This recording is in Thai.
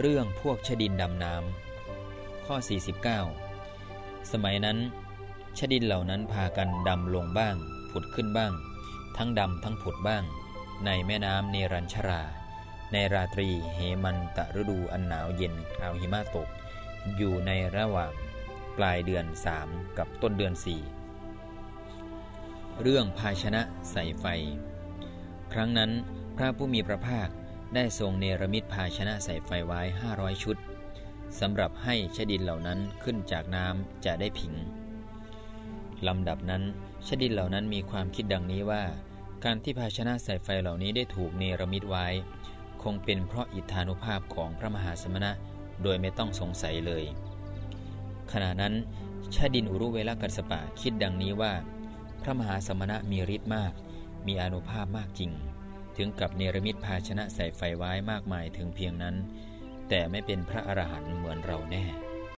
เรื่องพวกชดินดำน้ำข้อ 49 สมัยนั้นชดินเหล่านั้นพากันดำลงบ้าง ผุดขึ้นบ้าง ทั้งดำทั้งผุดบ้าง ในแม่น้ำเนรัญชรา ในราตรีเหมันตะฤดูอันหนาวเย็นคราวหิมะตก อยู่ในระหว่างปลายเดือน 3 กับต้นเดือน 4 เรื่องภาชนะใส่ไฟ ครั้งนั้นพระผู้มีพระภาค ได้ทรงเนรมิตภาชนะใส่ไฟไว้ 500 ชุดสำหรับให้ชดินเหล่านั้นขึ้นจากน้ำจะได้ผิงลำดับนั้นชดินเหล่านั้นมีความคิดดังนี้ว่า การที่ภาชนะใส่ไฟเหล่านี้ได้ถูกเนรมิตไว้ คงเป็นเพราะอิทธานุภาพของพระมหาสมณะโดยไม่ต้องสงสัยเลย ขณะนั้นชาดินอุรุเวลกัสปะคิดดังนี้ว่า พระมหาสมณะมีฤทธิ์มาก มีอนุภาพมากจริง ถึงกับเนรมิตภาชนะใส่ไฟไว้มากมายถึงเพียงนั้น แต่ไม่เป็นพระอรหันต์เหมือนเราแน่